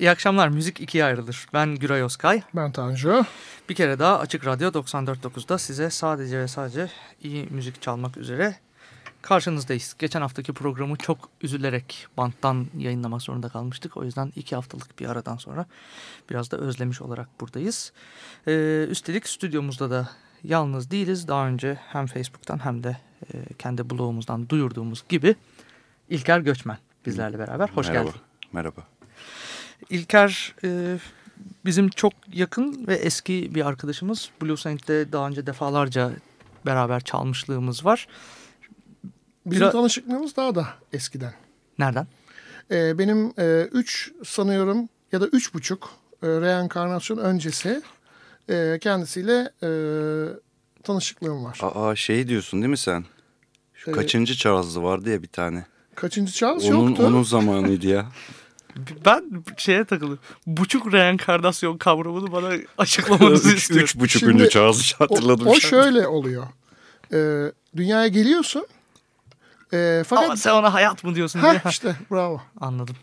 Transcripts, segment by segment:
İyi akşamlar. Müzik ikiye ayrılır. Ben Güray Özkay. Ben Tanju. Bir kere daha Açık Radyo 94.9'da size sadece ve sadece iyi müzik çalmak üzere karşınızdayız. Geçen haftaki programı çok üzülerek banttan yayınlamak zorunda kalmıştık. O yüzden iki haftalık bir aradan sonra biraz da özlemiş olarak buradayız. Ee, üstelik stüdyomuzda da yalnız değiliz. Daha önce hem Facebook'tan hem de e, kendi blogumuzdan duyurduğumuz gibi İlker Göçmen bizlerle beraber. Hoş Merhaba. geldin. Merhaba. İlker e, bizim çok yakın ve eski bir arkadaşımız. Blue Saint'te daha önce defalarca beraber çalmışlığımız var. Bizim Biraz- tanışıklığımız daha da eskiden. Nereden? Ee, benim 3 sanıyorum ya da üç buçuk e, reenkarnasyon öncesi e, kendisiyle e, tanışıklığım var. Aa şey diyorsun değil mi sen? Şu Ee, kaçıncı Charles'ı vardı ya bir tane. Kaçıncı Charles Onun, yoktu. onun zamanıydı ya. Ben şeye takılıyorum. Buçuk reenkarnasyon kavramını bana açıklamanızı üç, istiyorum. üç buçuk Şimdi ünlü Charles'ı O, hatırladım. o an. şöyle oluyor. Ee, dünyaya geliyorsun. Ee, fakat Ama sen ona hayat mı diyorsun? ha diye. işte bravo. Anladım.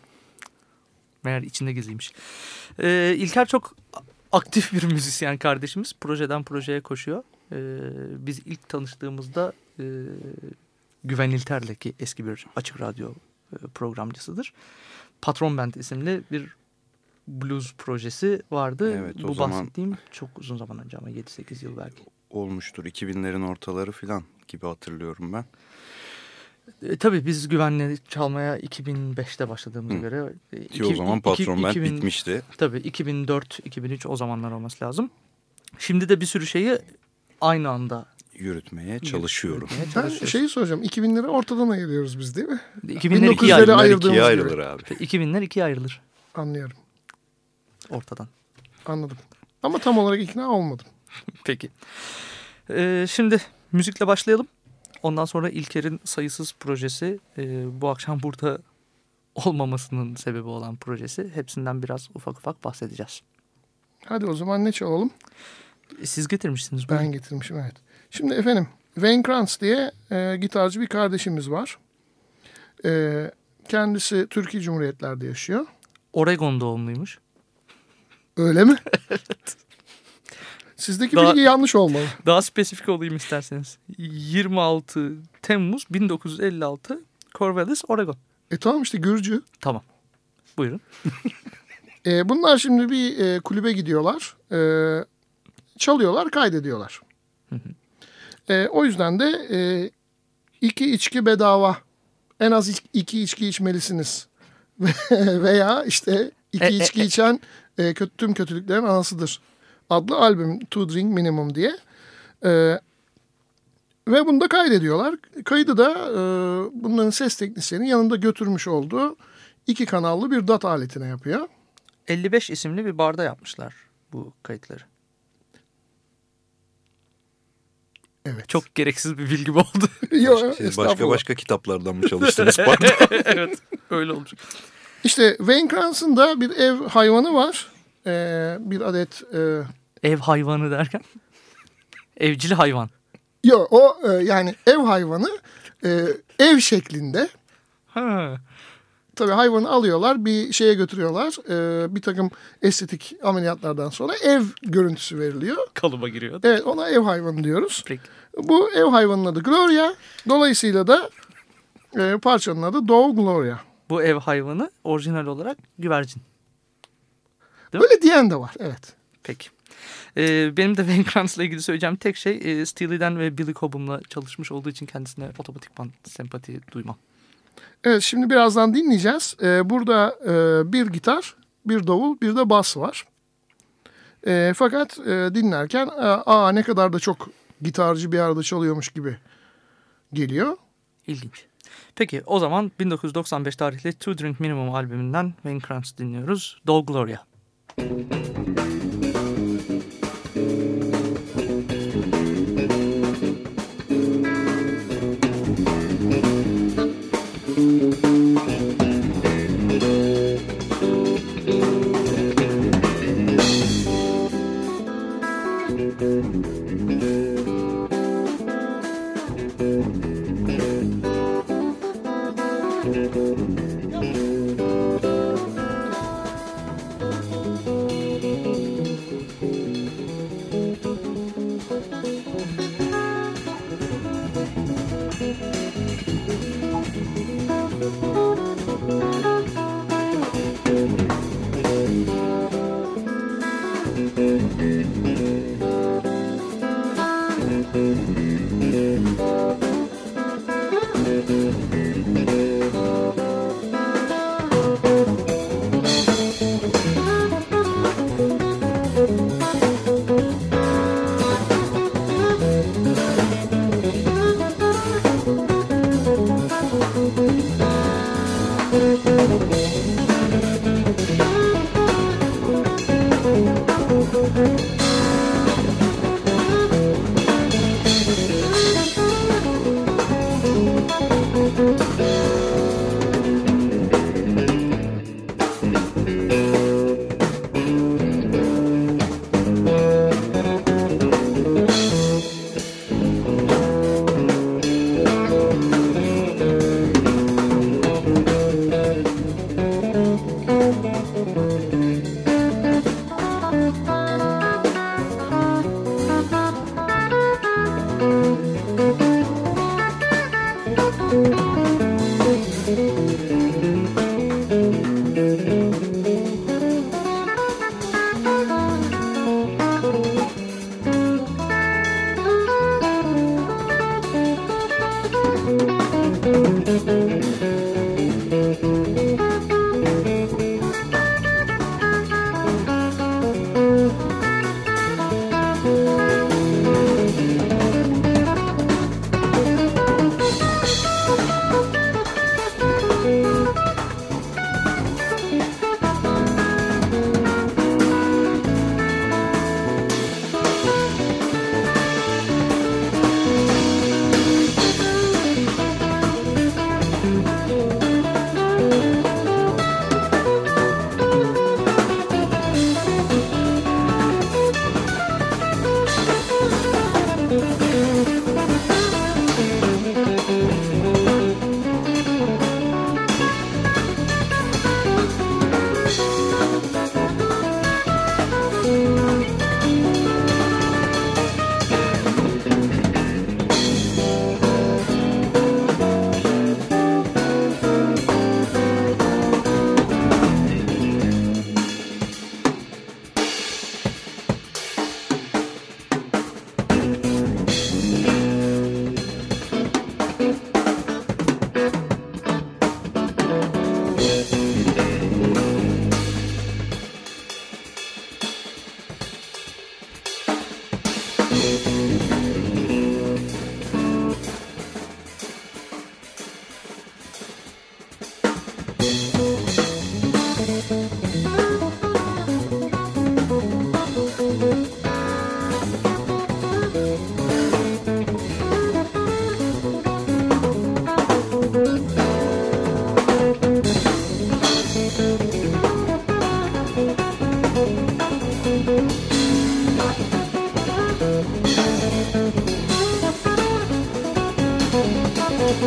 Meğer içinde gizliymiş. Ee, İlker çok aktif bir müzisyen kardeşimiz. Projeden projeye koşuyor. Ee, biz ilk tanıştığımızda e, Güven İlter'le ki eski bir açık radyo e, programcısıdır. Patron Band isimli bir blues projesi vardı. Evet, Bu bahsettiğim çok uzun zaman önce ama 7-8 yıl belki. Olmuştur 2000'lerin ortaları falan gibi hatırlıyorum ben. E, tabii biz güvenli çalmaya 2005'te başladığımıza Hı. göre. e, Ki iki- o zaman patron ben 2000 bitmişti. Tabii 2004-2003 o zamanlar olması lazım. Şimdi de bir sürü şeyi aynı anda Yürütmeye çalışıyorum. Ben şeyi soracağım. 2000'leri ortadan ayırıyoruz biz değil mi? 2000'ler ikiye 1900'leri ayrılır. İkiye gibi. ayrılır abi. 2000'ler ikiye ayrılır Anlıyorum. ortadan. Anladım. Ama tam olarak ikna olmadım. Peki. Ee, şimdi müzikle başlayalım. Ondan sonra İlker'in sayısız projesi e, bu akşam burada olmamasının sebebi olan projesi. Hepsinden biraz ufak ufak bahsedeceğiz. Hadi o zaman ne çalalım? Siz getirmişsiniz. Ben buyurun. getirmişim evet. Şimdi efendim Wayne Krantz diye e, gitarcı bir kardeşimiz var. E, kendisi Türkiye Cumhuriyetler'de yaşıyor. Oregon doğumluymuş. Öyle mi? Sizdeki Daha- bilgi yanlış olmalı. Daha spesifik olayım isterseniz. 26 Temmuz 1956 Corvallis, Oregon. E tamam işte Gürcü. Tamam. Buyurun. E, bunlar şimdi bir e, kulübe gidiyorlar. E, çalıyorlar, kaydediyorlar. E, o yüzden de e, iki içki bedava. En az iki içki içmelisiniz. Veya işte iki E, e, içki e. içen e, kötü, tüm kötülüklerin anasıdır. Adlı albüm Two Drink Minimum diye. E, ve bunu da kaydediyorlar. Kaydı da e, bunların ses teknisyeni yanında götürmüş olduğu iki kanallı bir DAT aletine yapıyor. 55 isimli bir barda yapmışlar bu kayıtları. Evet. Çok gereksiz bir bilgi oldu. Yo, Siz başka başka kitaplardan mı çalıştınız? Pardon. evet öyle olmuş. İşte Wayne Kranz'ın da bir ev hayvanı var. Ee, bir adet... E, Ev hayvanı derken? Evcil hayvan. yo, o e, yani ev hayvanı e, ev şeklinde. Ha. Tabii hayvanı alıyorlar bir şeye götürüyorlar. E, bir takım estetik ameliyatlardan sonra ev görüntüsü veriliyor. Kalıba giriyor. Evet ona ev hayvanı diyoruz. Peki. Bu ev hayvanının adı Gloria. Dolayısıyla da e, parçanın adı Dog Gloria. Bu ev hayvanı orijinal olarak güvercin. Değil mi? Böyle diyen de var evet. Peki. Ee, benim de Wayne Kranz'la ilgili söyleyeceğim tek şey e, Steely'den ve Billy Cobham'la çalışmış olduğu için kendisine otomatikman sempati duymam. Evet şimdi birazdan dinleyeceğiz. Ee, burada e, bir gitar, bir davul, bir de bas var. E, fakat e, dinlerken e, aa ne kadar da çok gitarcı bir arada çalıyormuş gibi geliyor. İlginç. Peki o zaman 1995 tarihli Two Drink Minimum albümünden Wayne Krantz dinliyoruz. Dog Gloria. Müzik Tchau.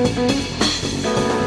Música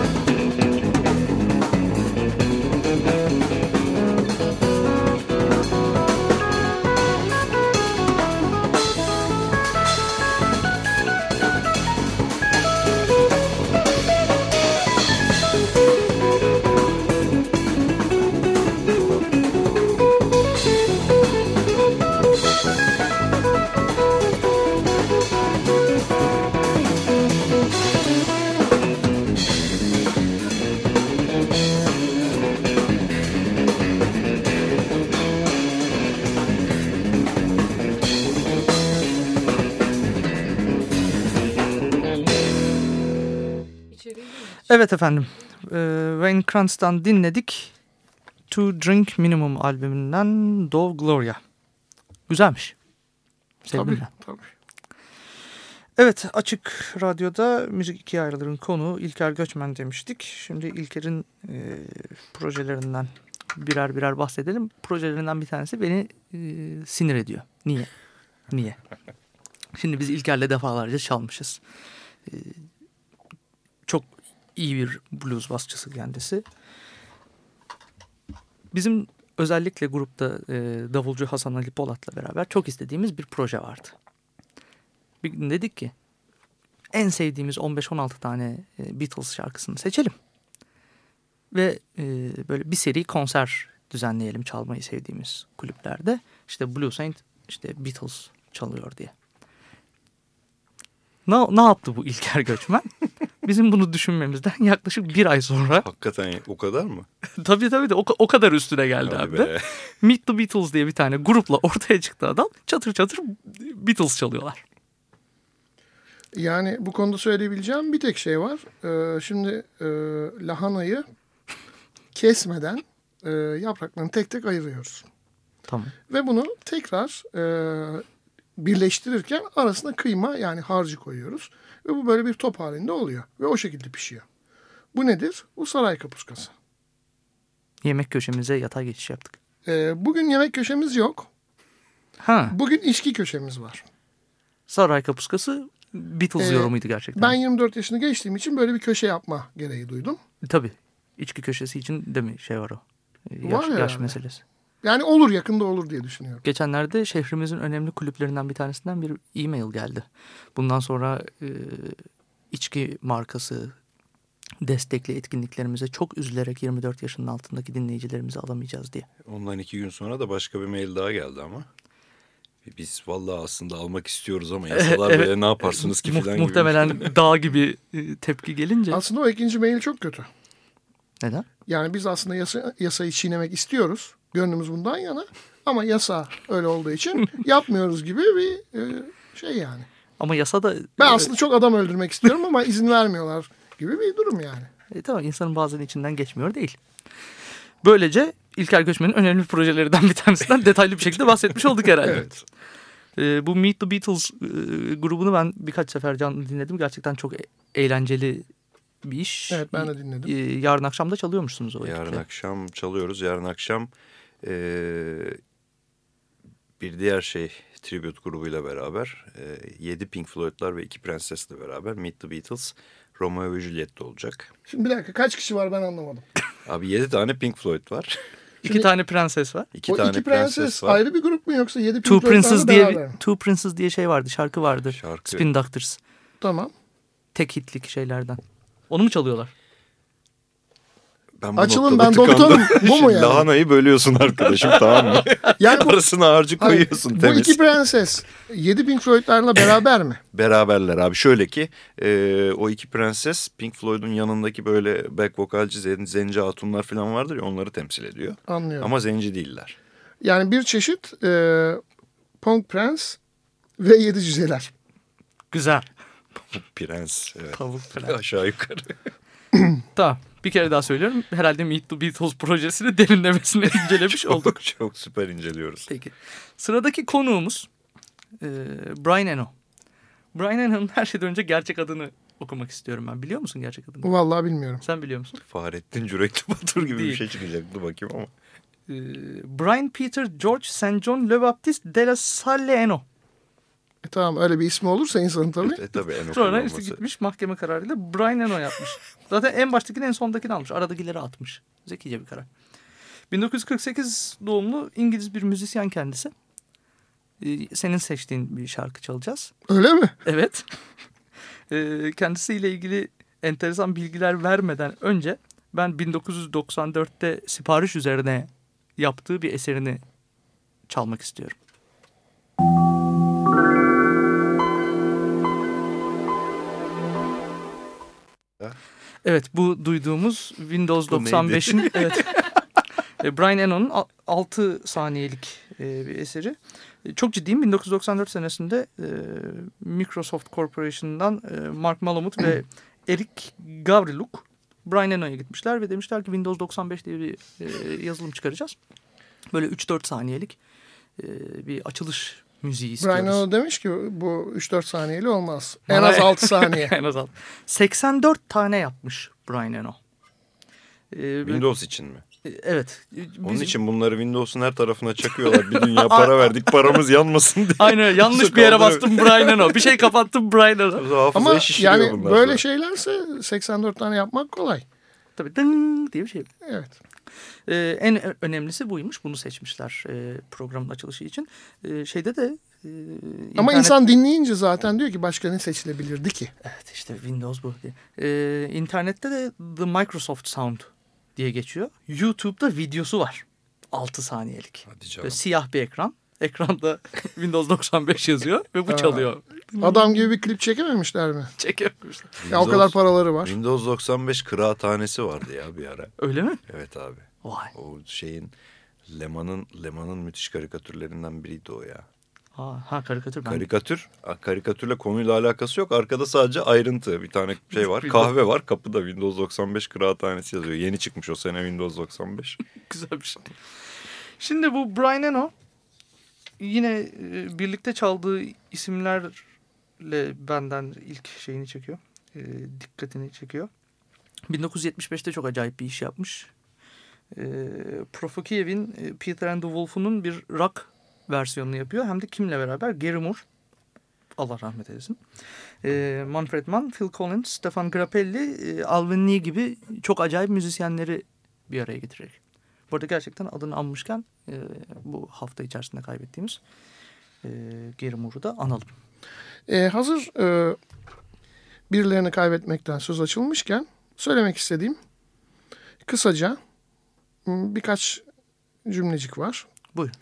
Evet efendim. Ee, Wayne Kranz'dan dinledik. To Drink Minimum albümünden Dove Gloria. Güzelmiş. Sevdim Tabii, tabii. Evet Açık Radyo'da müzik ikiye ayrılırın konu İlker Göçmen demiştik. Şimdi İlker'in e, projelerinden birer birer bahsedelim. Projelerinden bir tanesi beni e, sinir ediyor. Niye? Niye? Şimdi biz İlker'le defalarca çalmışız. E, iyi bir blues basçısı kendisi. Bizim özellikle grupta e, davulcu Hasan Ali Polat'la beraber çok istediğimiz bir proje vardı. Bir gün dedik ki en sevdiğimiz 15-16 tane e, Beatles şarkısını seçelim. Ve e, böyle bir seri konser düzenleyelim çalmayı sevdiğimiz kulüplerde. İşte Blue Saint, işte Beatles çalıyor diye. Ne, ne yaptı bu İlker Göçmen? Bizim bunu düşünmemizden yaklaşık bir ay sonra Hakikaten o kadar mı? tabii tabii de o, o kadar üstüne geldi Hadi abi. be. Meet the Beatles diye bir tane grupla ortaya çıktı adam. Çatır çatır Beatles çalıyorlar. Yani bu konuda söyleyebileceğim bir tek şey var. Ee, şimdi e, lahanayı kesmeden e, yapraklarını tek tek ayırıyoruz. Tamam. Ve bunu tekrar e, birleştirirken arasına kıyma yani harcı koyuyoruz. Ve bu böyle bir top halinde oluyor. Ve o şekilde pişiyor. Bu nedir? Bu saray kapuskası. Yemek köşemize yatay geçiş yaptık. E, bugün yemek köşemiz yok. Ha, Bugün içki köşemiz var. saray kapuskası Beatles Ee, yorumuydu gerçekten. Ben 24 yaşını geçtiğim için böyle bir köşe yapma gereği duydum. Tabii. İçki köşesi için de mi şey var o? Ee, Yaş, Var yaş meselesi. Yani olur yakında olur diye düşünüyorum. Geçenlerde şehrimizin önemli kulüplerinden bir tanesinden bir e-mail geldi. Bundan sonra e, içki markası destekli etkinliklerimize çok üzülerek 24 yaşının altındaki dinleyicilerimizi alamayacağız diye. Ondan iki gün sonra da başka bir mail daha geldi ama. Biz vallahi aslında almak istiyoruz ama yasalar Evet. böyle ne yaparsınız ki falan gibi. Muhtemelen dağ gibi e, tepki gelince. Aslında o ikinci mail çok kötü. Neden? Yani biz aslında yasa, yasayı çiğnemek istiyoruz. Gönlümüz bundan yana. Ama yasa öyle olduğu için yapmıyoruz gibi bir e, şey yani. Ama yasa da... Ben aslında çok adam öldürmek istiyorum ama izin vermiyorlar gibi bir durum yani. E, tamam insanın bazen içinden geçmiyor değil. Böylece İlker Göçmen'in önemli projelerinden bir tanesinden detaylı bir şekilde bahsetmiş olduk herhalde. Evet. E, bu Meet the Beatles e, grubunu ben birkaç sefer canlı dinledim. Gerçekten çok e- eğlenceli bir iş. Evet ben de dinledim. E, yarın akşam da çalıyormuşsunuz o Yarın ekiple. akşam çalıyoruz. Yarın akşam eee, bir diğer şey tribute grubuyla beraber eee 7 Pink Floyd'lar ve 2 Prenses'le beraber Meet the Beatles Romeo ve Juliet'te olacak. Şimdi bir dakika kaç kişi var ben anlamadım. Abi 7 tane Pink Floyd var. İki tane prenses var. 2 o tane iki prenses, prenses var. ayrı bir grup mu yoksa yedi Two Princes diye beraber? Two Princes diye şey vardı. Şarkı vardı. Şarkı. Spin Doctors. Tamam. Tek hitlik şeylerden. Onu mu çalıyorlar? Ben bu Açılın, ben doktorum. Bu mu yani? Lahanayı bölüyorsun arkadaşım tamam mı? Yani bu, Arasına harcı Hayır, koyuyorsun bu temiz. iki prenses yedi Pink Floyd'larla beraber mi? Beraberler abi. Şöyle ki e, o iki prenses Pink Floyd'un yanındaki böyle back vokalci zen, zenci hatunlar falan vardır ya onları temsil ediyor. Anlıyorum. Ama zenci değiller. Yani bir çeşit e, Punk Prens ve Yedi Cüceler. Güzel. Prens. Evet. Tavuk prens. Aşağı yukarı. Tamam. Bir kere daha söylüyorum. Herhalde Meet the Beatles projesini derinlemesine incelemiş olduk. çok, çok süper inceliyoruz. Peki. Sıradaki konuğumuz e, Brian Eno. Brian Eno'nun her şeyden önce gerçek adını okumak istiyorum ben. Biliyor musun gerçek adını? Vallahi bilmiyorum. Sen biliyor musun? Fahrettin Cürekli Batur gibi Değil. bir şey çıkacaktı bakayım ama. E, Brian Peter George St. John Le Baptiste de la Salle Eno. E, tamam öyle bir ismi olursa insanın tabii. E tabii en Sonra işte gitmiş mahkeme kararıyla Brian Eno yapmış. Zaten en baştakini en sondakini almış. Aradakileri atmış. Zekice bir karar. 1948 doğumlu İngiliz bir müzisyen kendisi. Ee, Senin seçtiğin bir şarkı çalacağız. Öyle mi? Evet. Ee, Kendisiyle ilgili enteresan bilgiler vermeden önce ben 1994'te sipariş üzerine yaptığı bir eserini çalmak istiyorum. Evet bu duyduğumuz Windows Bu neydi? 95'in evet, E, Brian Eno'nun 6 saniyelik e, bir eseri. E, Çok ciddiyim 1994 senesinde Microsoft Corporation'dan Mark Malamud ve Eric Gavriluk, Brian Eno'ya gitmişler ve demişler ki Windows 95 diye bir yazılım çıkaracağız. Böyle 3-4 saniyelik bir açılış müziği istiyoruz. Brian Eno demiş ki bu 3-4 saniyeli olmaz. En az 6 saniye. en az 6. 84 tane yapmış Brian Eno. Ee, Windows için mi? Evet. Onun için bunları Windows'un her tarafına çakıyorlar. Bir dünya para verdik paramız yanmasın diye. Aynen yanlış bir yere bastım Brian Eno. Bir şey kapattım Brian Eno. Ama yani böyle sonra. şeylerse 84 tane yapmak kolay. Tabii ding diye bir şey. Evet. Ee, en önemlisi buymuş. Bunu seçmişler e, programın açılışı için. E, şeyde de e, Ama insan dinleyince zaten diyor ki başka ne seçilebilirdi ki? Evet işte Windows bu. Ee, internette de The Microsoft Sound diye geçiyor. YouTube'da videosu var. 6 saniyelik. Hadi canım. Böyle siyah bir ekran. Ekranda Windows 95 yazıyor ve bu çalıyor. Adam gibi bir klip çekememişler mi? Çekememişler. Ya o kadar paraları var. Windows 95 kıraathanesi vardı ya bir ara. Öyle mi? Evet abi. Vay. O şeyin Leman'ın Leman'ın müthiş karikatürlerinden biriydi o ya. Aa, ha karikatür ben. Karikatür, karikatürle konuyla alakası yok. Arkada sadece ayrıntı. Bir tane şey var. Kahve var. Kapıda Windows 95 kıraathanesi yazıyor. Yeni çıkmış o sene Windows 95. Güzel bir şey. Şimdi bu Brian Eno yine e, birlikte çaldığı isimlerle benden ilk şeyini çekiyor. e, dikkatini çekiyor. 1975'te çok acayip bir iş yapmış. E, Profokiev'in e, Peter and the Wolf'unun bir rock versiyonunu yapıyor. Hem de kimle beraber? Gary Moore. Allah rahmet eylesin. E, Manfred Mann, Phil Collins, Stefan Grappelli, e, Alvin Lee gibi çok acayip müzisyenleri bir araya getirerek. Bu arada gerçekten adını anmışken e, bu hafta içerisinde kaybettiğimiz e, Gary Moore'u da analım. Ee, hazır e, birilerini kaybetmekten söz açılmışken söylemek istediğim kısaca birkaç cümlecik var. Buyurun.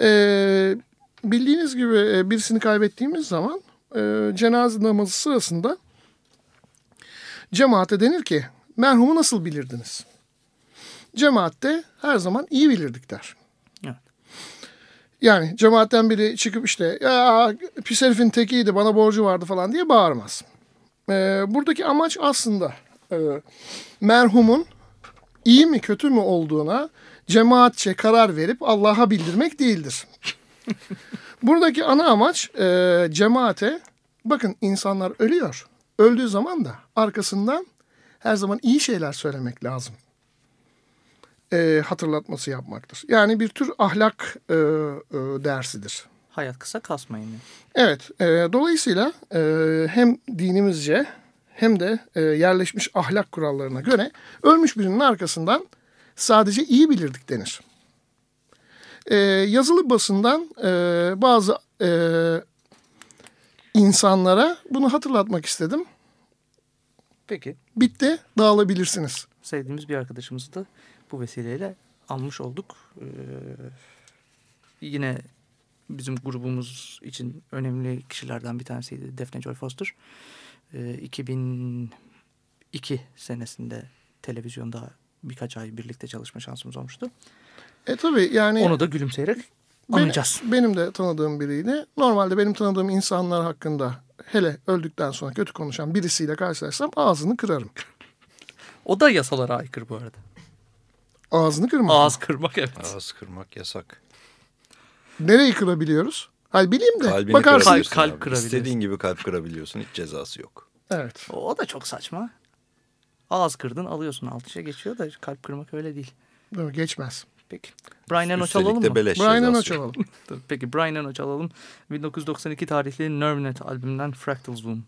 Ee, bildiğiniz gibi e, birisini kaybettiğimiz zaman e, cenaze namazı sırasında cemaate denir ki merhumu nasıl bilirdiniz? Cemaatte her zaman iyi bilirdik der. Evet. Yani cemaatten biri çıkıp işte ya pis herifin tekiydi bana borcu vardı falan diye bağırmaz. Ee, buradaki amaç aslında e, merhumun iyi mi kötü mü olduğuna cemaatçe karar verip Allah'a bildirmek değildir. Buradaki ana amaç e, cemaate bakın insanlar ölüyor. Öldüğü zaman da arkasından her zaman iyi şeyler söylemek lazım. E, hatırlatması yapmaktır. Yani bir tür ahlak e, e, dersidir. Hayat kısa kasmayın. Evet, e, dolayısıyla e, hem dinimizce hem de e, yerleşmiş ahlak kurallarına göre ölmüş birinin arkasından sadece iyi bilirdik denir. E, yazılı basından e, bazı e, insanlara bunu hatırlatmak istedim. Peki Bitti, dağılabilirsiniz. sevdiğimiz bir arkadaşımızı da bu vesileyle almış olduk. Ee, yine bizim grubumuz için önemli kişilerden bir tanesiydi Daphne Joy Foster. Ee, 2002 senesinde televizyonda birkaç ay birlikte çalışma şansımız olmuştu. E tabii yani... Onu da gülümseyerek Ben- anacağız. benim de tanıdığım biriydi. Normalde benim tanıdığım insanlar hakkında hele öldükten sonra kötü konuşan birisiyle karşılaşsam ağzını kırarım. O da yasalara aykırı bu arada. Ağzını kırmak. mı? Ağız kırmak evet. Ağız kırmak yasak. Nereyi kırabiliyoruz? Hayır bileyim de Kalbini bakarsın. Kalp abi. kırabiliyorsun. İstediğin gibi kalp kırabiliyorsun. Hiç cezası yok. Evet. O, da çok saçma. Ağız kırdın alıyorsun altışa geçiyor da kalp kırmak öyle değil. Mi? Geçmez. Peki. Brian Eno çalalım mı? beleş Brian Eno yok. çalalım. Peki Brian Eno çalalım. 1992 tarihli Nervenet albümünden Fractal Zoom.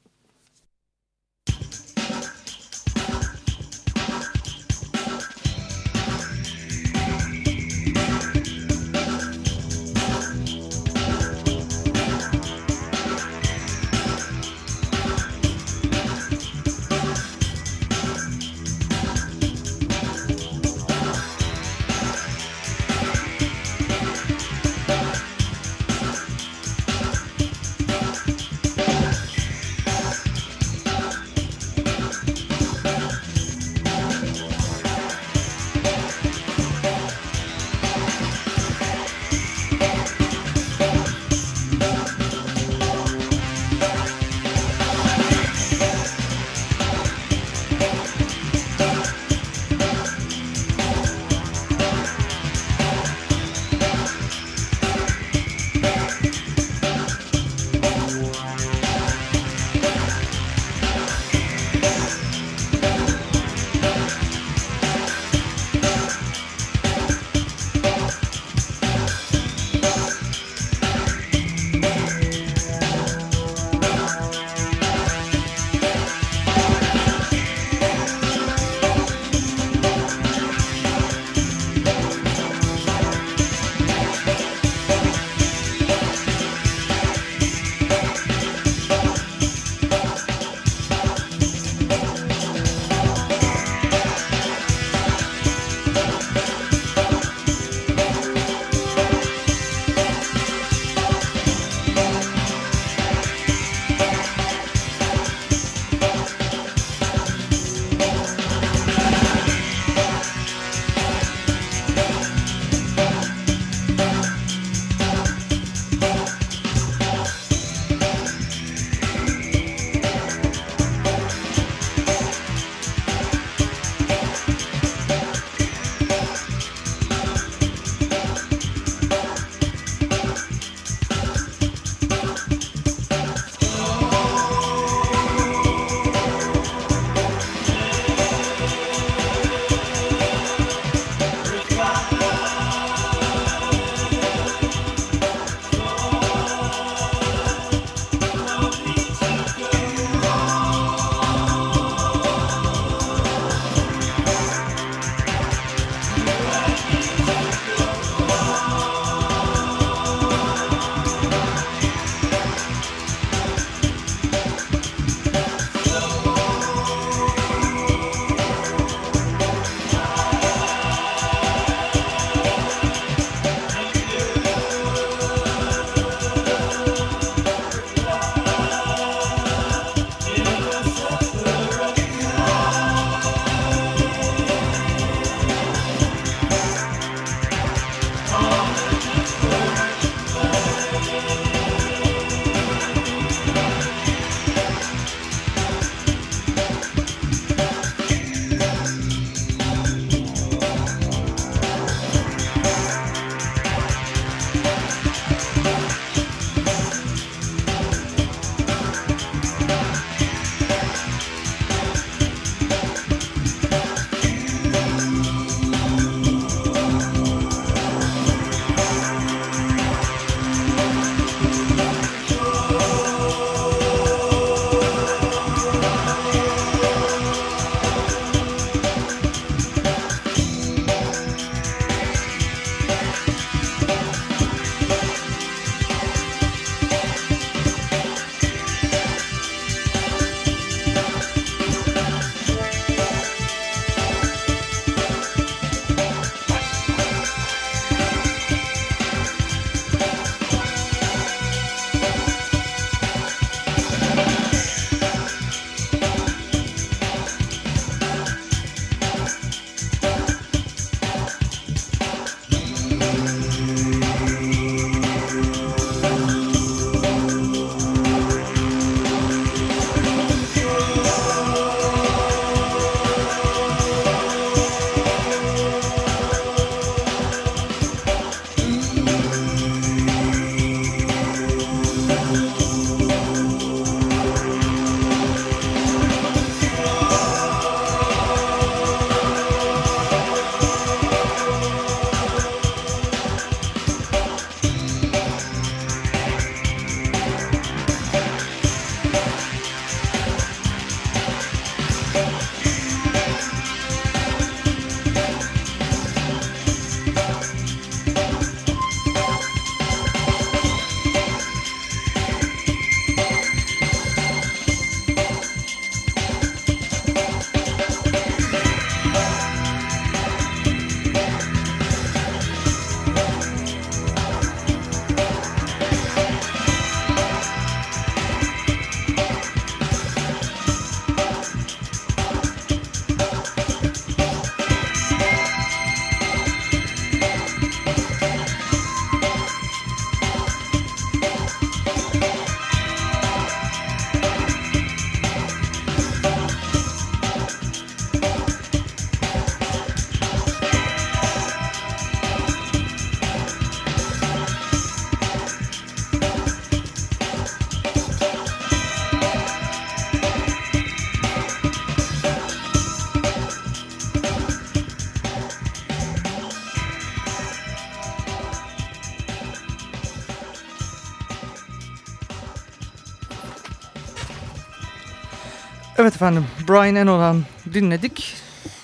Efendim Brian Eno'dan dinledik.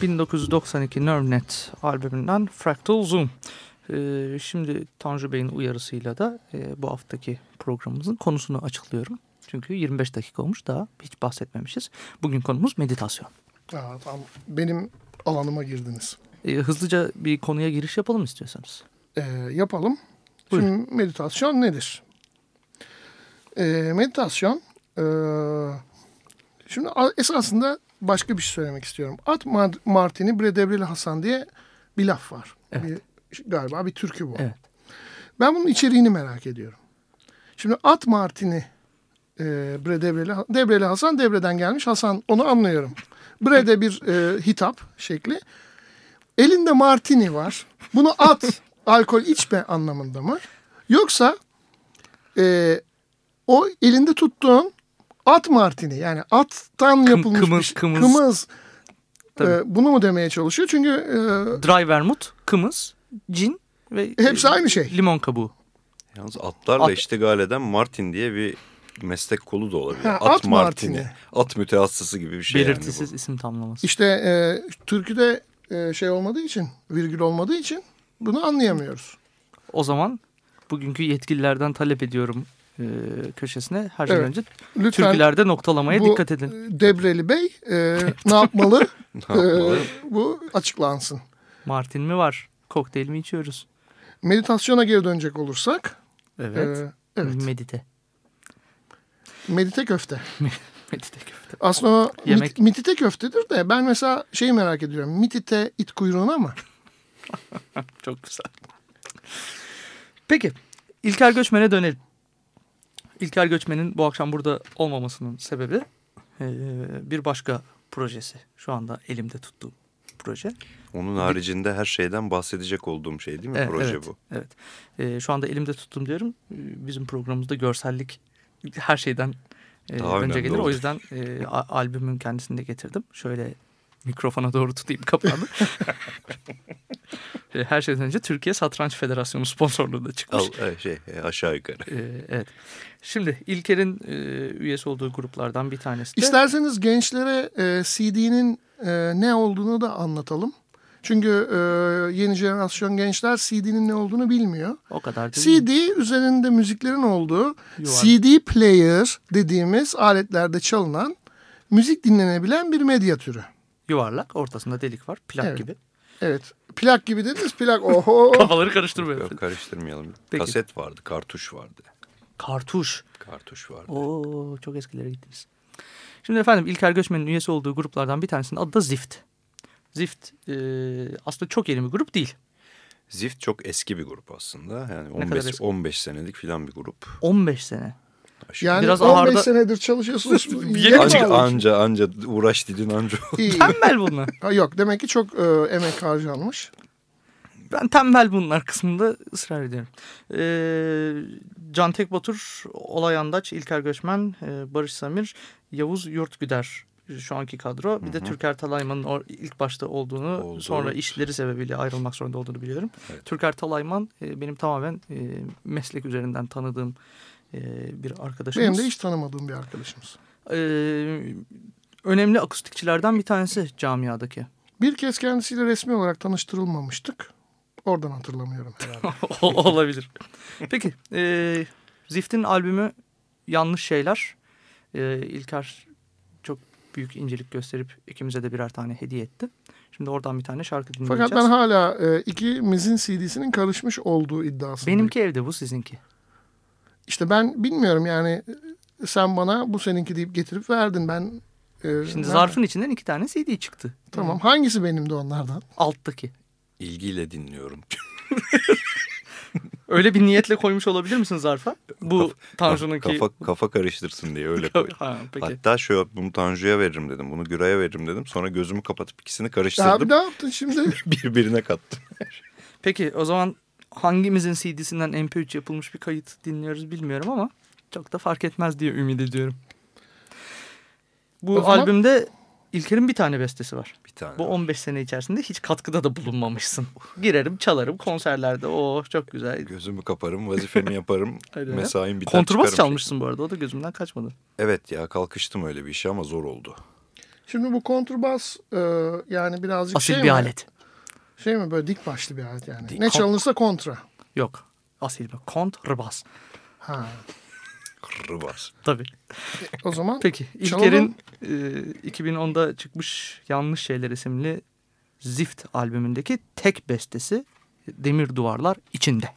1992 Nervenet albümünden Fractal Zoom. Ee, şimdi Tanju Bey'in uyarısıyla da e, bu haftaki programımızın konusunu açıklıyorum. Çünkü 25 dakika olmuş daha hiç bahsetmemişiz. Bugün konumuz meditasyon. Aa, tam benim alanıma girdiniz. Ee, hızlıca bir konuya giriş yapalım istiyorsanız. Ee, yapalım. Buyurun. Şimdi meditasyon nedir? Ee, meditasyon ee, şimdi esasında başka bir şey söylemek istiyorum. At Mar- Martini Bre Devreli Hasan diye bir laf var. Evet. Bir, galiba bir türkü bu. Evet. Ben bunun içeriğini merak ediyorum. Şimdi At Martini e, Bre Devreli, Devreli Hasan Devre'den gelmiş. Hasan onu anlıyorum. Bre'de bir e, hitap şekli. Elinde Martini var. Bunu at, alkol içme anlamında mı? Yoksa e, o elinde tuttuğun at Martini yani attan yapılmış kımız, bir şey- kımız. kımız Tabii. e, bunu mu demeye çalışıyor? Çünkü e, Dry vermut, kımız, cin ve Hepsi aynı şey. limon kabuğu. Yalnız atlarla At- iştigal eden Martin diye bir meslek kolu da olabilir. Ha, at, at Martini. Martini. At mütehassısı gibi bir şey Belirtisiz yani isim tamlaması. işte e, türküde e, şey olmadığı için virgül olmadığı için bunu anlayamıyoruz. O zaman bugünkü yetkililerden talep ediyorum e, köşesine her şeyden Evet. önce Lütfen türkülerde noktalamaya bu dikkat edin. Debreli Bey e, ne yapmalı? bu. Ne yapmalı? E, bu açıklansın. Martin mi var? Kokteyl mi içiyoruz? Meditasyona geri dönecek olursak. Evet. e, evet. Medite. Medite köfte. Medite köfte. Aslında o Yemek. mit- mitite köftedir de ben mesela şeyi merak ediyorum. Mitite it kuyruğuna mı? Çok güzel. Peki. İlker Göçmen'e dönelim. İlker Göçmen'in bu akşam burada olmamasının sebebi e, bir başka projesi. Şu anda elimde tuttuğum proje. Onun haricinde her şeyden bahsedecek olduğum şey değil mi Evet, proje evet, bu? Evet. Ee, şu anda elimde tuttum diyorum. Ee, Bizim programımızda görsellik her şeyden e, Daha önce gelir. O oldu. yüzden e, albümün kendisini de getirdim. Şöyle mikrofona doğru tutayım kapağını. E, her şeyden önce Türkiye Satranç Federasyonu sponsorluğu da çıkmış. Al e, şey e, aşağı yukarı. Ee, evet. Şimdi İlker'in e, üyesi olduğu gruplardan bir tanesi de... İsterseniz gençlere e, CD'nin e, ne olduğunu da anlatalım. Çünkü e, yeni jenerasyon gençler CD'nin ne olduğunu bilmiyor. O kadar değil. CD üzerinde müziklerin olduğu. CD player dediğimiz aletlerde çalınan müzik dinlenebilen bir medya türü. Yuvarlak. Ortasında delik var. Plak Evet. gibi. Evet. Plak gibi dediniz plak. Oho. Kafaları karıştırmıyor. Yok karıştırmayalım. Peki. Kaset vardı, kartuş vardı. Kartuş. Kartuş vardı. Oo çok eskilere gittiniz. Şimdi efendim İlker Göçmen'in üyesi olduğu gruplardan bir tanesinin adı da Zift. Zift e, aslında çok yeni bir grup değil. Zift çok eski bir grup aslında. Yani Ne kadar 15 eski? 15 senelik filan bir grup. 15 sene. Yani Biraz 15 aharda- senedir çalışıyorsunuz. Yeni anca, alıyorsun? anca anca uğraş dedin anca. İyi. Tembel bunlar. Ha, yok demek ki çok e, emek harcanmış. Ben tembel bunlar kısmında ısrar ediyorum. Ee, Can Tekbatur, Olay Andaç, İlker Göçmen, e, Barış Samir, Yavuz Yurtgüder şu anki kadro. Bir de Türker Talayman'ın ilk başta olduğunu Oldu. sonra işleri sebebiyle ayrılmak zorunda olduğunu biliyorum. Evet. Türker Talayman e, benim tamamen e, meslek üzerinden tanıdığım e, bir arkadaşımız. Benim de hiç tanımadığım bir arkadaşımız. E, önemli akustikçilerden bir tanesi camiadaki. Bir kez kendisiyle resmi olarak tanıştırılmamıştık. Oradan hatırlamıyorum herhalde. Olabilir. Peki. E, Zift'in albümü Yanlış Şeyler. E, İlker çok büyük incelik gösterip ikimize de birer tane hediye etti. Şimdi oradan bir tane şarkı dinleyeceğiz. Fakat ben hala e, ikimizin CD'sinin karışmış olduğu iddiasındayım. Benimki evde bu sizinki. İşte ben bilmiyorum yani e, sen bana bu seninki deyip getirip verdin. Ben e, Şimdi nerede- zarfın içinden iki tane CD çıktı. Tamam. Hangisi benimdi onlardan? Alttaki. İlgiyle dinliyorum. Öyle bir niyetle koymuş olabilir misin zarfa? Bu Tanju'nunki. Kafa, kafa karıştırsın diye öyle koy. ha, peki. Hatta şöyle bunu Tanju'ya veririm dedim. Bunu Güray'a veririm dedim. Sonra gözümü kapatıp ikisini Abi karıştırdım. ne yaptın şimdi? Birbirine kattım. Peki o zaman hangimizin CD'sinden MP3 yapılmış bir kayıt dinliyoruz bilmiyorum ama çok da fark etmez diye ümit ediyorum. Bu zaman... albümde İlker'in bir tane bestesi var. Bir tane. Bu 15 sene içerisinde hiç katkıda da bulunmamışsın. Girerim, çalarım konserlerde. Oo çok güzel. Gözümü kaparım, vazifemi yaparım. mesaim biter. Kontrbas çalmışsın bu arada. O da gözümden kaçmadı. Evet ya kalkıştım öyle bir işe ama zor oldu. Şimdi bu kontrbas e, yani birazcık Asil şey bir mi? alet. Şey mi böyle dik başlı bir alet yani. Dik, ne çalınırsa kontra. Yok. Asil bir kontrbas. Ha. Rıbas. Tabii. O zaman Peki. İlker'in e, 2010'da çıkmış Yanlış Şeyler isimli Zift albümündeki tek bestesi Demir Duvarlar içinde.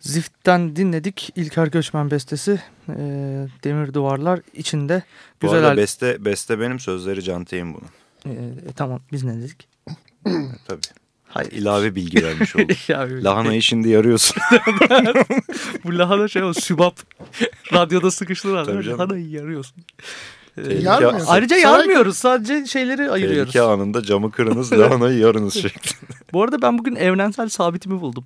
Zift'ten dinledik İlker Göçmen bestesi e, Demir Duvarlar içinde Bu güzel arada al- beste, beste benim sözleri Cante'yin bunun. E, e, tamam biz ne dedik? Tabii. Hayır. İlave bilgi vermiş olduk. Lahanayı şimdi yarıyorsun. Bu lahana şey o sübap. Radyoda sıkıştılar. Lahanayı yarıyorsun. E, Tehlike- Yarmıyorsun. ayrıca Saray- yarmıyoruz. Sadece şeyleri ayırıyoruz. Tehlike anında camı kırınız lahanayı yarınız şeklinde. Bu arada ben bugün evrensel sabitimi buldum.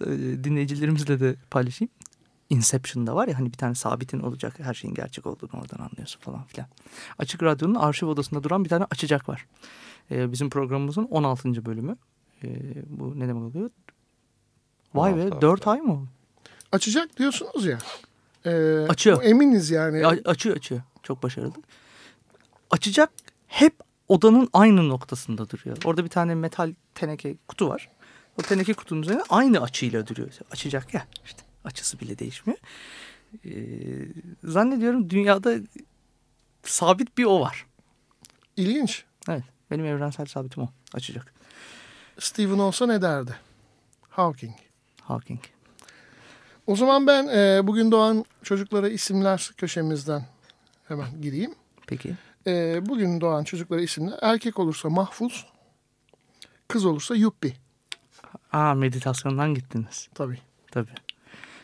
E, Dinleyicilerimizle de paylaşayım. Inception'da var ya hani bir tane sabitin olacak. Her şeyin gerçek olduğunu oradan anlıyorsun falan filan. Açık Radyo'nun arşiv odasında duran bir tane açacak var. E, bizim programımızın 16. bölümü. E, bu ne demek oluyor? Vay 16 be hafta. 4 ay mı? Açacak diyorsunuz ya. Ee, Açıyor. Eminiz yani. Ya, açıyor açıyor. Çok başarılı. Açacak hep odanın aynı noktasında duruyor. Orada bir tane metal teneke kutu var. O teneke kutunun üzerine aynı açıyla duruyor. Açacak ya işte açısı bile değişmiyor. Ee, zannediyorum dünyada sabit bir o var. İlginç. Evet benim evrensel sabitim o. Açacak. Steven olsa ne derdi? Hawking. Hawking. O zaman ben e, bugün doğan çocuklara isimler köşemizden hemen gireyim. Peki. E, bugün doğan çocuklara isimler erkek olursa Mahfuz, kız olursa Yuppi. Aa meditasyondan gittiniz. Tabii. Tabii.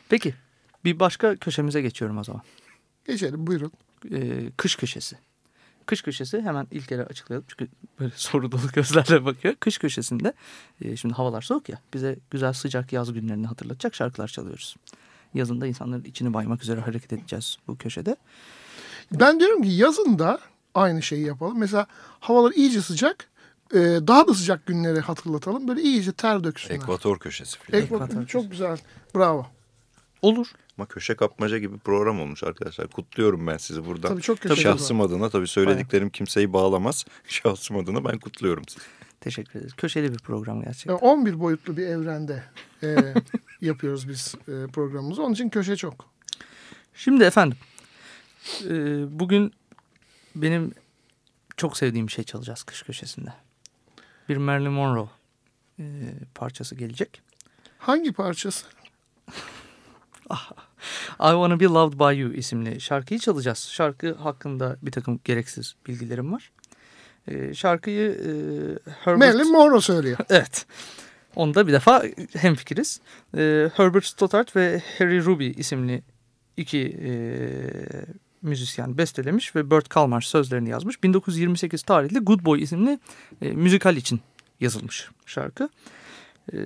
Peki bir başka köşemize geçiyorum o zaman. Geçelim buyurun. e, kış köşesi. Kış köşesi hemen ilk kere açıklayalım çünkü böyle soru dolu gözlerle bakıyor. Kış köşesinde e, şimdi havalar soğuk ya bize güzel sıcak yaz günlerini hatırlatacak şarkılar çalıyoruz. Yazında insanların içini baymak üzere hareket edeceğiz bu köşede. Ben diyorum ki yazın da aynı şeyi yapalım. Mesela havalar iyice sıcak. e, daha da sıcak günleri hatırlatalım. Böyle iyice ter döksünler. Ekvator köşesi filan. Ekvator. Ekvator. Çok güzel. Bravo. Olur. Ama köşe kapmaca gibi program olmuş arkadaşlar. Kutluyorum ben sizi buradan. Tabii çok kötü. Şahsım adına tabii söylediklerim kimseyi bağlamaz. Şahsım adına ben kutluyorum sizi. Teşekkür ederiz. Köşeli bir program gerçekten. E, 11 boyutlu bir evrende e, yapıyoruz biz e, programımızı. Onun için köşe çok. Şimdi efendim e, bugün benim çok sevdiğim bir şey çalacağız kış köşesinde. Bir Marilyn Monroe e, parçası gelecek. Hangi parçası? I Wanna Be Loved By You isimli şarkıyı çalacağız. Şarkı hakkında bir takım gereksiz bilgilerim var. Ee, şarkıyı e, Herbert... Marilyn Monroe söylüyor. Evet. Onda bir defa hemfikiriz. Ee, Herbert Stoddart ve Harry Ruby isimli iki e, müzisyen bestelemiş ve Burt Kalmar sözlerini yazmış. 1928 tarihli Good Boy isimli e, müzikal için yazılmış şarkı. Ee,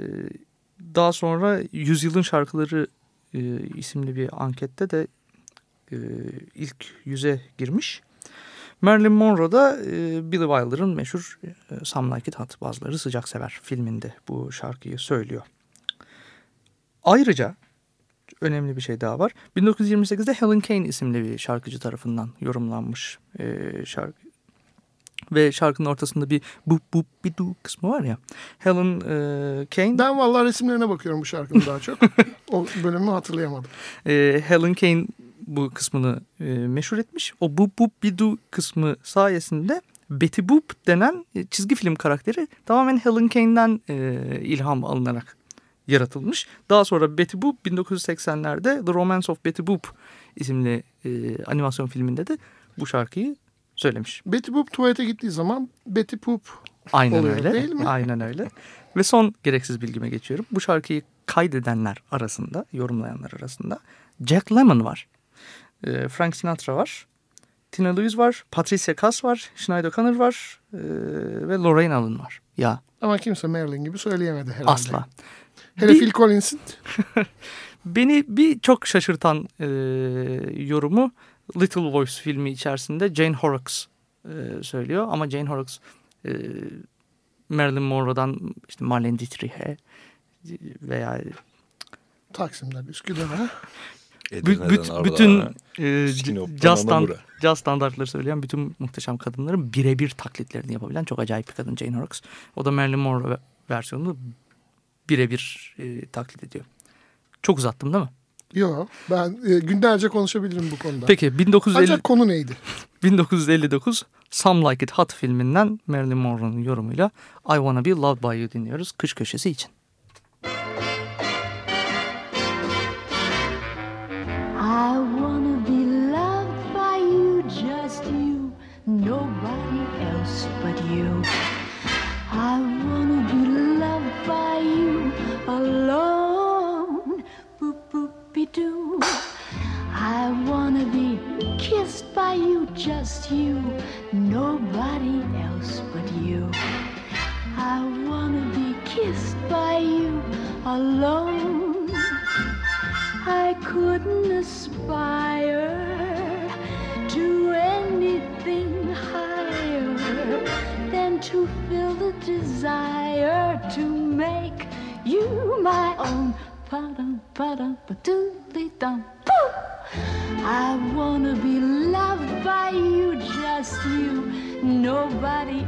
daha sonra Yüzyılın Şarkıları e, isimli bir ankette de e, ilk yüze girmiş. Marilyn Monroe da e, Billy Wilder'ın meşhur e, Some Like It Hot bazıları sıcak sever filminde bu şarkıyı söylüyor. Ayrıca önemli bir şey daha var. 1928'de Helen Kane isimli bir şarkıcı tarafından yorumlanmış e, şarkı. Ve şarkının ortasında bir bup bup bidu kısmı var ya. Helen e, Kane Ben vallahi resimlerine bakıyorum bu şarkının daha çok. o bölümü hatırlayamadım. e, Helen Kane bu kısmını e, meşhur etmiş. O Boop Boop Bidu kısmı sayesinde Betty Boop denen e, çizgi film karakteri tamamen Helen Kane'den e, ilham alınarak yaratılmış. Daha sonra Betty Boop 1980'lerde The Romance of Betty Boop isimli e, animasyon filminde de bu şarkıyı söylemiş. Betty Boop tuvalete gittiği zaman Betty Poop Aynen Oluyor, öyle. değil mi? Aynen öyle. Ve son gereksiz bilgime geçiyorum. Bu şarkıyı kaydedenler arasında, yorumlayanlar arasında Jack Lemmon var. Ee, Frank Sinatra var. Tina Louise var. Patricia Cass var. Sinead O'Connor var. ee, ve Lorraine Allen var. Ya ama kimse Marilyn gibi söyleyemedi herhalde. asla. Hele Bir- Phil Collins'in Beni bir çok şaşırtan ee, yorumu Little Voice filmi içerisinde Jane Horrocks ee, söylüyor. Ama Jane Horrocks ee, Marilyn Monroe'dan işte Marlene Dietrich'e veya Taksim'den Üsküdar'a. Edirne'den büt- bütün e, caz, stand, Anamur'a. caz standartları söyleyen bütün muhteşem kadınların birebir taklitlerini yapabilen çok acayip bir kadın Jane Horrocks. O da Marilyn Monroe ve- versiyonunu birebir e, taklit ediyor. Çok uzattım değil mi? Yok ben e, günlerce konuşabilirim bu konuda. Peki 1950, Ancak konu neydi? 1959 Some Like It Hot filminden Marilyn Monroe'nun yorumuyla I Wanna Be Loved By You dinliyoruz kış köşesi için. Desire to make you my own. Ba-dum, ba-dum, ba-doodly dum, boo. I wanna be loved by you, just you, nobody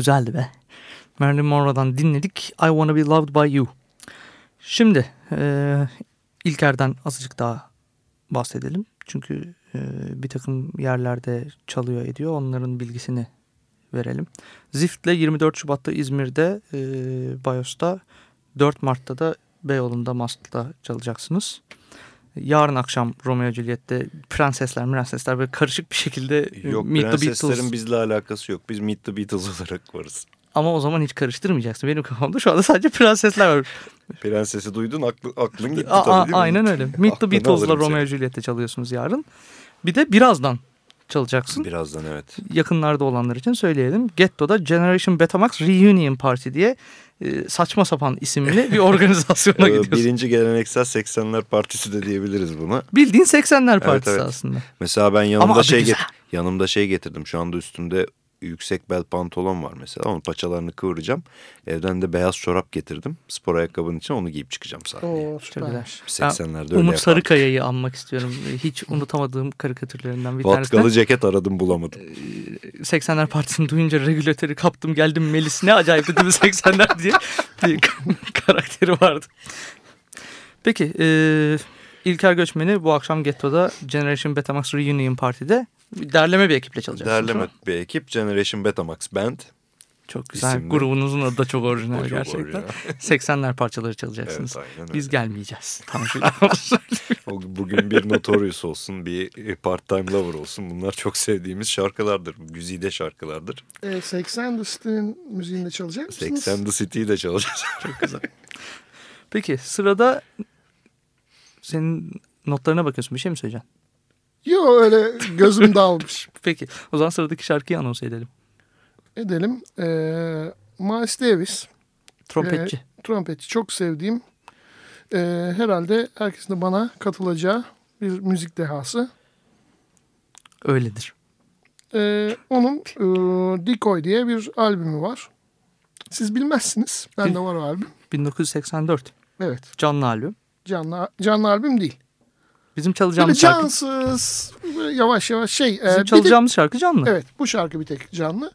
Güzeldi be. Marilyn Monroe'dan dinledik. I Wanna Be Loved By You. Şimdi e, İlker'den azıcık daha bahsedelim. Çünkü e, bir takım yerlerde çalıyor ediyor. Onların bilgisini verelim. Zift'le 24 Şubat'ta İzmir'de e, Bayos'ta 4 Mart'ta da Beyoğlu'nda Mast'ta çalacaksınız. Yarın akşam Romeo Juliet'te prensesler, prensesler böyle karışık bir şekilde Yok Meet the prenseslerin Beatles bizle alakası yok. Biz Meet the Beatles olarak varız. ama o zaman hiç karıştırmayacaksın. Benim kafamda şu anda sadece prensesler var. Prensesi duydun aklı, aklın gitti tabii değil mi? aynen öyle. Meet the Beatles'la Romeo. Juliet'te çalıyorsunuz yarın. Bir de birazdan çalacaksın. Birazdan evet. Yakınlarda olanlar için söyleyelim. Getto'da Generation Betamax Reunion Party diye e, saçma sapan isimli bir organizasyona Ee, gidiyorsun. birinci geleneksel 80'ler partisi de diyebiliriz buna. Bildiğin 80'ler partisi evet. aslında. Mesela ben yanımda şey get- yanımda şey getirdim. Şu anda üstümde yüksek bel pantolon var mesela. Onun paçalarını kıvıracağım. Evden de beyaz çorap getirdim. Spor ayakkabının için onu giyip çıkacağım sahneye. Oo süper. 80'lerde öyle Umut yapardık. Sarıkaya'yı anmak istiyorum. Hiç unutamadığım karikatürlerinden bir tanesi. Vatkalı ceket aradım bulamadım. 80'ler partisini duyunca regülatörü kaptım geldim Melis ne acayip değil mi 80'ler diye bir karakteri vardı. Peki e, İlker Göçmen'i bu akşam Getto'da Generation Betamax Reunion Party'de derleme bir ekiple çalacaksınız. Derleme bir ekip Generation Betamax Band. Çok güzel. isimli. Grubunuzun adı da çok orijinal çok gerçekten. orijinal. 80'ler parçaları çalacaksınız. Evet, aynen Biz öyle. gelmeyeceğiz. Onu söyleyeyim. O Bugün bir Notorious olsun, bir Part Time Lover olsun. Bunlar çok sevdiğimiz şarkılardır. Güzide şarkılardır. E, 80 The City'nin müziğinde çalacak mısınız? 80 The City'yi de çalacağız. Peki sırada senin notlarına bakıyorsun. Bir şey mi söyleyeceksin? Yok öyle gözüm dağılmış. Peki o zaman sıradaki şarkıyı anons edelim. Edelim. Ee, Miles Davis. Trompetçi. Ee, trompetçi. Çok sevdiğim. ee, herhalde herkesin de bana katılacağı bir müzik dehası. Öyledir. Ee, onun ee, Decoy diye bir albümü var. Siz bilmezsiniz. Bende var o albüm. 1984 Evet. canlı albüm. Canlı, canlı albüm değil. Bizim Böyle çalacağımız şarkı. cansız. böyle yavaş yavaş şey. Bizim de- çalacağımız şarkı canlı. Evet bu şarkı bir tek canlı.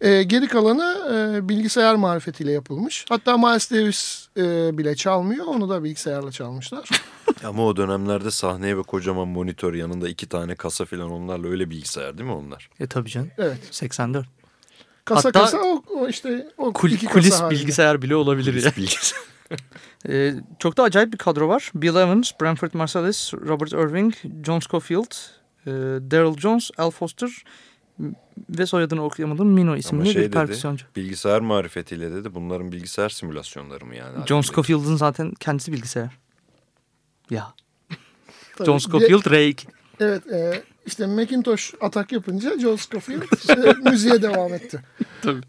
Ee, geri kalanı e, bilgisayar marifetiyle yapılmış. Hatta Miles Davis e, bile çalmıyor. Onu da bilgisayarla çalmışlar. Ama o dönemlerde sahneye ve kocaman monitör yanında iki tane kasa falan onlarla öyle bilgisayar değil mi onlar? E tabii canım. Evet. 84. Kasa Hatta- kasa o, o işte o Kul- iki kulis kasa bilgisayar bile olabilir ya. Bilgisayar. Ee, çok da acayip bir kadro var. Bill Evans, Branford Marsalis, Robert Irving, John Scofield, e, Daryl Jones, Al Foster ve soyadını okuyamadım Mino isimli Ama şey bir dedi, perküsyoncu. bilgisayar marifetiyle dedi. Bunların bilgisayar simülasyonları mı yani? John? Scofield'ın zaten kendisi bilgisayar. Ya. Tabii. John Scofield R2. Evet e, işte Macintosh atak yapınca John Scofield e, müziğe devam etti. Tabii.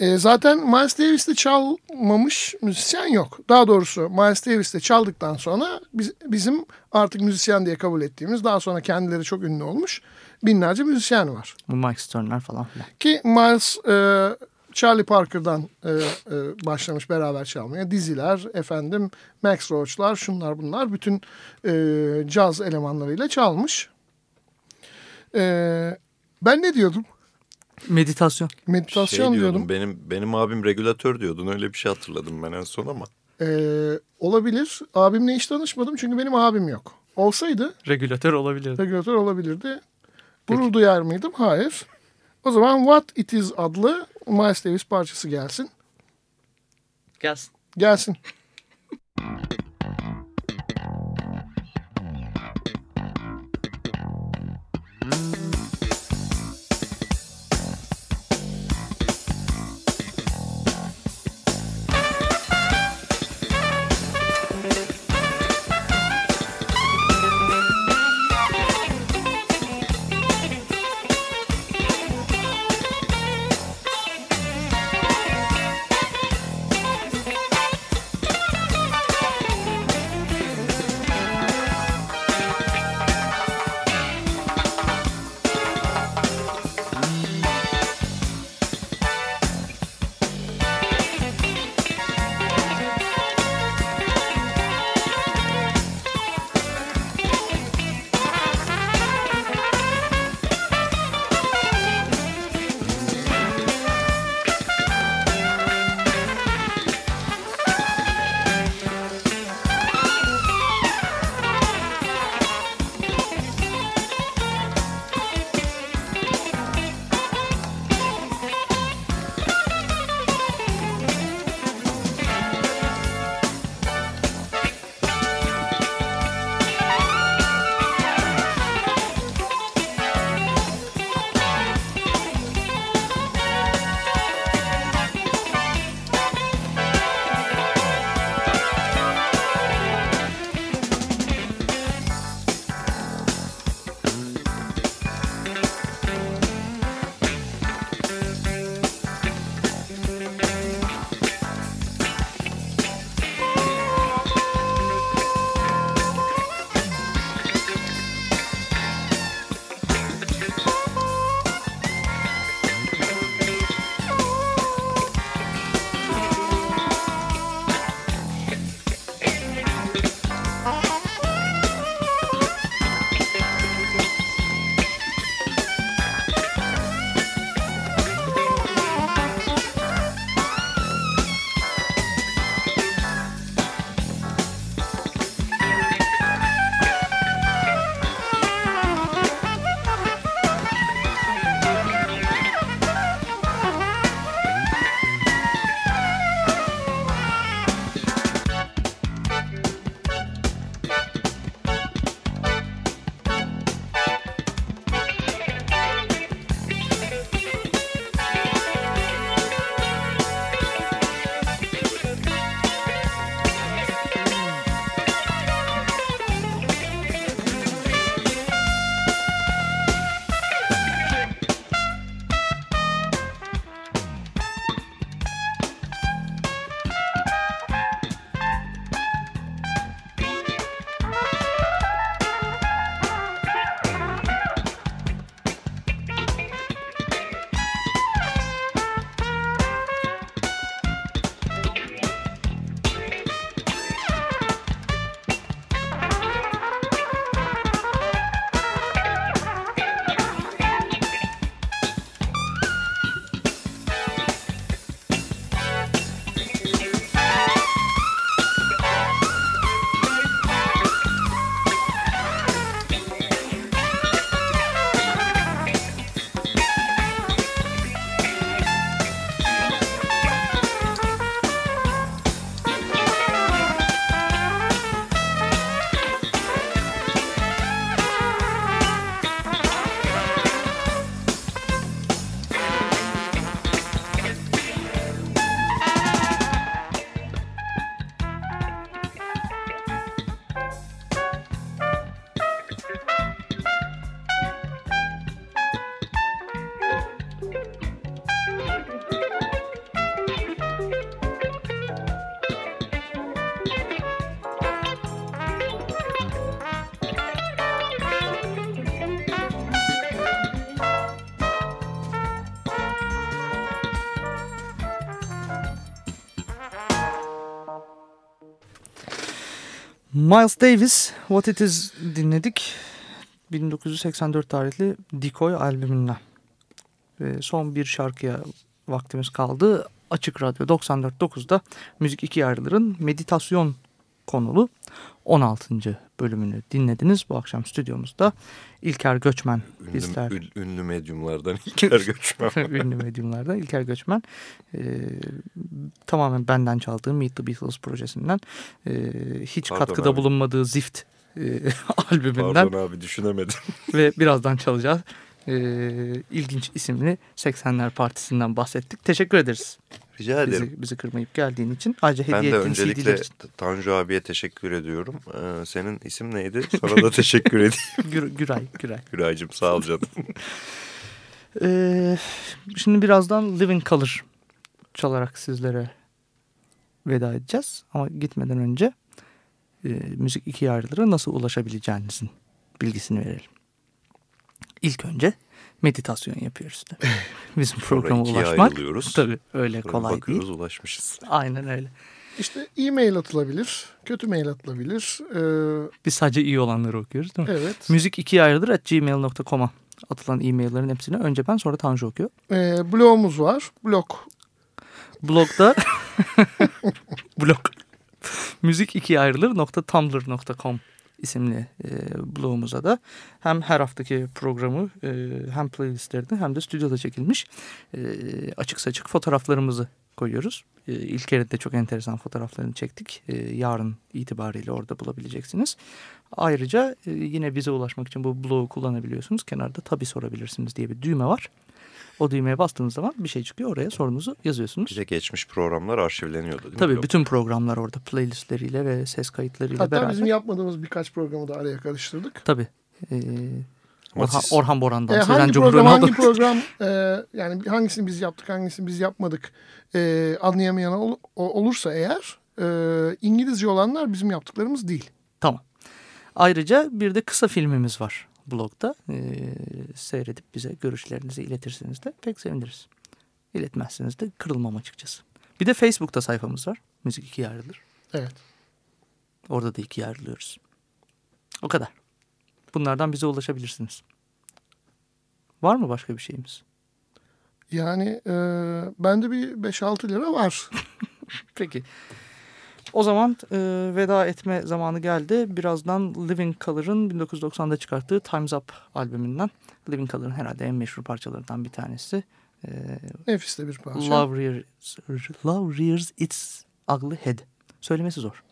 E, zaten Miles Davis'te çalmamış müzisyen yok. Daha doğrusu Miles Davis'te çaldıktan sonra biz, bizim artık müzisyen diye kabul ettiğimiz daha sonra kendileri çok ünlü olmuş binlerce müzisyen var. Bu Mike Stern'ler falan filan. Ki Miles e, Charlie Parker'dan e, e, başlamış beraber çalmaya. Diziler, efendim Max Roach'lar, şunlar bunlar bütün e, caz elemanlarıyla çalmış. E, ben ne diyordum? Meditasyon. Meditasyon şey diyordum. Benim benim abim regülatör diyordun. Öyle bir şey hatırladım ben en son ama. E, olabilir. Abimle hiç tanışmadım çünkü benim abim yok. Olsaydı Regülatör olabilir. regülatör olabilirdi. Gurur duyar mıydım? Hayır. O zaman What It Is adlı Miles Davis parçası gelsin. Gelsin. Gelsin. Miles Davis What It Is dinledik. 1984 tarihli Decoy albümünden. Ve son bir şarkıya vaktimiz kaldı. Açık Radyo 94.9'da Müzik İki Yarıların meditasyon konulu 16. bölümünü dinlediniz. Bu akşam stüdyomuzda İlker Göçmen Ünlü, bizler. ün- ünlü medyumlardan İlker Göçmen. ünlü medyumlardan İlker Göçmen e, tamamen benden çaldığı Meet the Beatles projesinden e, hiç Pardon katkıda abi. bulunmadığı Zift e, albümünden Pardon abi düşünemedim. ve birazdan çalacağız. E, ilginç isimli 80'ler Partisi'nden bahsettik. Teşekkür ederiz Rica ederim. bizi, bizi kırmayıp geldiğin için. Ayrıca Ben hediye de ettiğin öncelikle için. Tanju abiye teşekkür ediyorum. Ee, senin isim neydi? Sana da teşekkür edeyim. Gür, Güray, Güray. Güray'cığım sağ ol canım. Ee, şimdi birazdan Living Color çalarak sizlere veda edeceğiz. Ama gitmeden önce e, müzik iki ayrılara nasıl ulaşabileceğinizin bilgisini verelim. İlk önce meditasyon yapıyoruz. da. Bizim programa ikiye ulaşmak ayrılıyoruz. tabii öyle Sonra kolay bakıyoruz değil. ulaşmışız. Aynen öyle. İşte e-mail atılabilir, kötü mail atılabilir. Ee, Biz sadece iyi olanları okuyoruz değil mi? evet. Müzik iki ayrıdır at gmail.com'a atılan e-maillerin hepsini önce ben sonra Tanju okuyor. Ee, blogumuz var. Blog. Blogda blog müzik ikiye ayrılır nokta tumblr.com isimli e, blogumuza da hem her haftaki programı e, hem playlistlerini hem de stüdyoda çekilmiş e, açık saçık fotoğraflarımızı koyuyoruz. E, İlker'in de çok enteresan fotoğraflarını çektik. E, yarın itibariyle orada bulabileceksiniz. Ayrıca e, yine bize ulaşmak için bu blogu kullanabiliyorsunuz. Kenarda tabi sorabilirsiniz diye bir düğme var. O düğmeye bastığınız zaman bir şey çıkıyor. Oraya sorunuzu yazıyorsunuz. Bir de geçmiş programlar arşivleniyordu değil mi? Tabii Blog? bütün programlar orada playlistleriyle ve ses kayıtlarıyla Hatta beraber. bizim yapmadığımız birkaç programı da araya karıştırdık. Tabii. Ee, Orhan, Orhan Boran'dan, Ee, Sezen hangi program hangi program e, yani hangisini biz yaptık hangisini biz yapmadık e, anlayamayan ol- olursa eğer e, İngilizce olanlar bizim yaptıklarımız değil. Tamam. Ayrıca bir de kısa filmimiz var blogda. Ee, seyredip bize görüşlerinizi iletirseniz de pek seviniriz. İletmezseniz de kırılmam açıkçası. Bir de Facebook'ta sayfamız var. Müzik ikiye ayrılır. Evet. Orada da ikiye ayrılıyoruz. O kadar. Bunlardan bize ulaşabilirsiniz. Var mı başka bir şeyimiz? Yani e, bende bir 5-6 lira var. Peki. O zaman e, veda etme zamanı geldi. Birazdan Living Color'ın 1990'da çıkarttığı Time's Up albümünden. Living Color'ın herhalde en meşhur parçalarından bir tanesi. E, Nefis de bir parça. Love, rears, Love Rears Its Ugly Head. Söylemesi zor.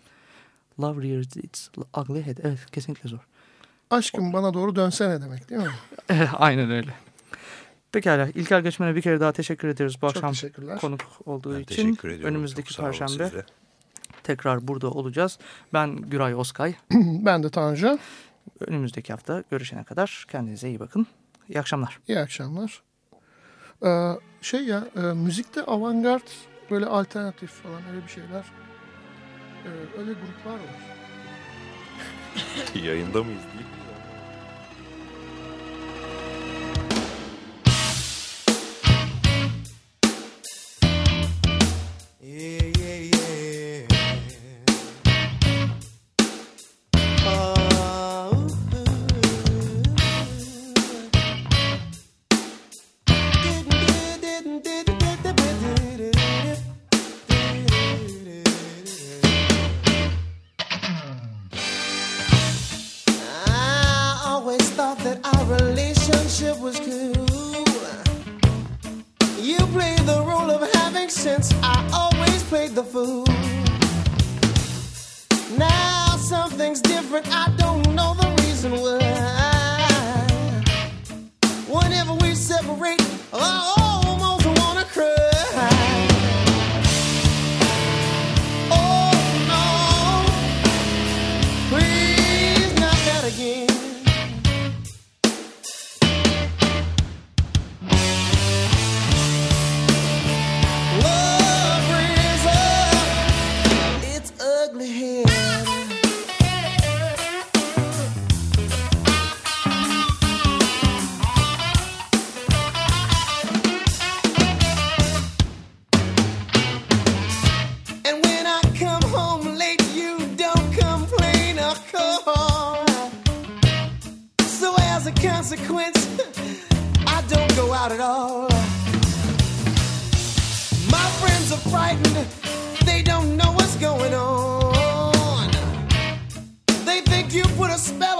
Love Rears Its Ugly Head. Evet kesinlikle zor. Aşkım bana doğru dönsene demek değil mi? Aynen öyle. Pekala. İlker Göçmen'e bir kere daha teşekkür ederiz bu Çok akşam konuk olduğu Ben için. teşekkür ediyorum. Önümüzdeki Çok sağ olun perşembe size. Tekrar burada olacağız. Ben Güray Oskay. ben de Tanju. Önümüzdeki hafta görüşene kadar kendinize iyi bakın. İyi akşamlar. İyi akşamlar. Ee, şey ya e, müzikte avantgard böyle alternatif falan öyle bir şeyler. Ee, öyle gruplar var. Yayında mıyız değil mi? as a consequence, I don't go out at all. My friends are frightened, they don't know what's going on. They think you put a spell